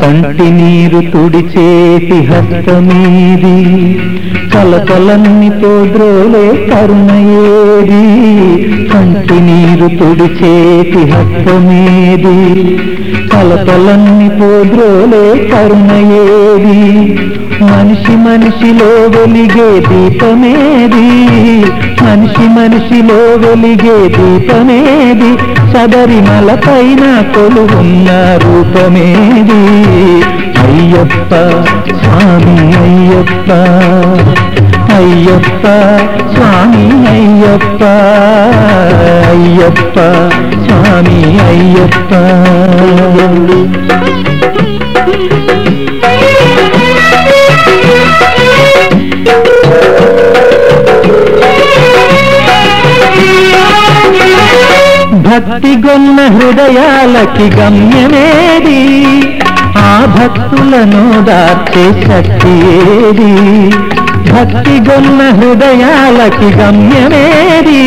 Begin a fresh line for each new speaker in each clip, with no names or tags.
కంటి నీరు తుడిచేటి హస్తమీది కలకలన్ని తోడ్రోలే కరుణయేది కంటి నీరు తుడిచేతి హస్తమేది కలకలన్ని పోద్రోలే కరుణయేది మనిషి మనిషిలో వెలిగే దీపమేది. మనిషి మనిషిలో వెలిగే దీపమేది సదరిమల పైన కొలువున్న రూపమేది. అయ్యప్ప స్వామి అయ్యప్ప అయ్యప్ప స్వామి అయ్యప్ప అయ్యప్ప స్వామి అయ్యప్ప. భక్తి గొన్న హృదయాలకి గమ్యమేది? ఆ భక్తులను దాచే శక్తి ఏది? భక్తి గొన్న హృదయాలకి గమ్యమేది?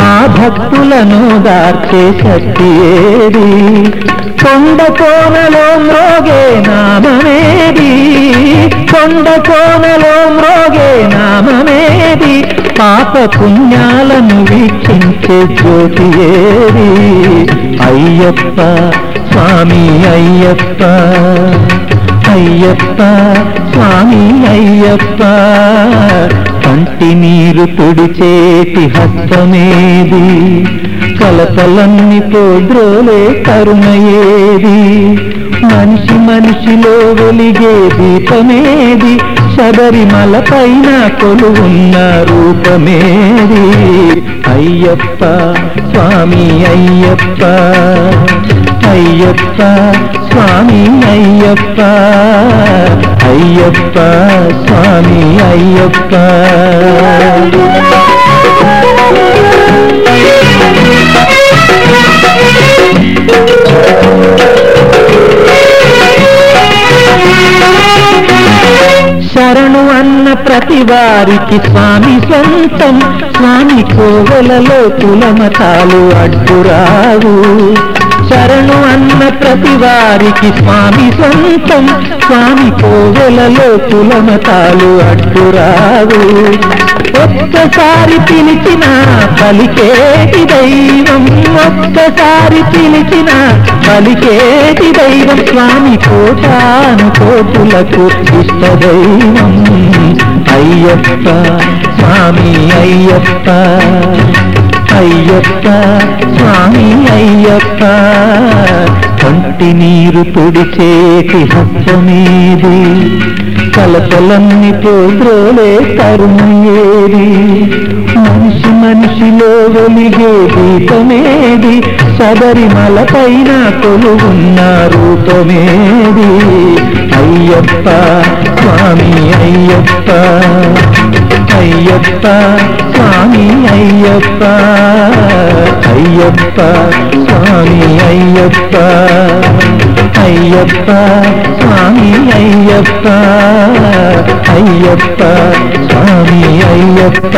ఆ భక్తులను దార్చే శక్తి ఏది? కొండ కోనలో మ్రోగే నామమేది? కొండ కోనలో మ్రోగే నామమేది? పాప పుణ్యాలను వీక్షించే జ్యోతి ఏది? అయ్యప్ప స్వామి అయ్యప్ప అయ్యప్ప స్వామి అయ్యప్ప. కంటి నీరు తుడిచేటి హస్తమేది కలతలన్ని పోద్రోలే కరుణయేది. మనిషి మనిషిలో వెలిగే దీపమేది శబరిమల పైన కొలువున్న రూపమేది. అయ్యప్ప స్వామి అయ్యప్ప. అయ్యప్ప స్వామి అయ్యప్ప. అయ్యప్ప స్వామి అయ్యప్ప. శరణు అన్న ప్రతి వారికి స్వామి సొంతం. స్వామి కోవలలో కులమతాలు అడ్డురావు. శరణు అన్న ప్రతి వారికి స్వామి సొంతం. స్వామి కోవెలలో కులమతాలు అడ్డురావు ఒక్కసారి పిలిచిన పలికేటి దైవం. ఒక్కసారి పిలిచిన పలికేటి దైవం. స్వామి కోటాను కోటులకు ఇష్ట దైవం. అయ్యప్ప స్వామి అయ్యప్ప అయ్యప్ప స్వామి అయ్యప్ప కంటి నీరు తుడిచేటి హస్తమేది కలతలన్ని పోద్రోలే తరుణయేది మనిషి మనిషిలో వెలిగే దీపమేది? శబరిమల పైన కొలువున్న రూపమేది? అయ్యప్ప స్వామి అయ్యప్ప అయ్యప్ప స్వామి అయ్యప్ప. అయ్యప్ప స్వామి అయ్యప్ప అయ్యప్ప స్వామి అయ్యప్ప అయ్యప్ప స్వామి అయ్యప్ప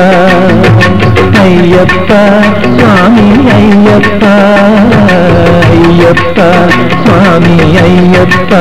అయ్యప్ప స్వామి అయ్యప్ప అయ్యప్ప స్వామి అయ్యప్ప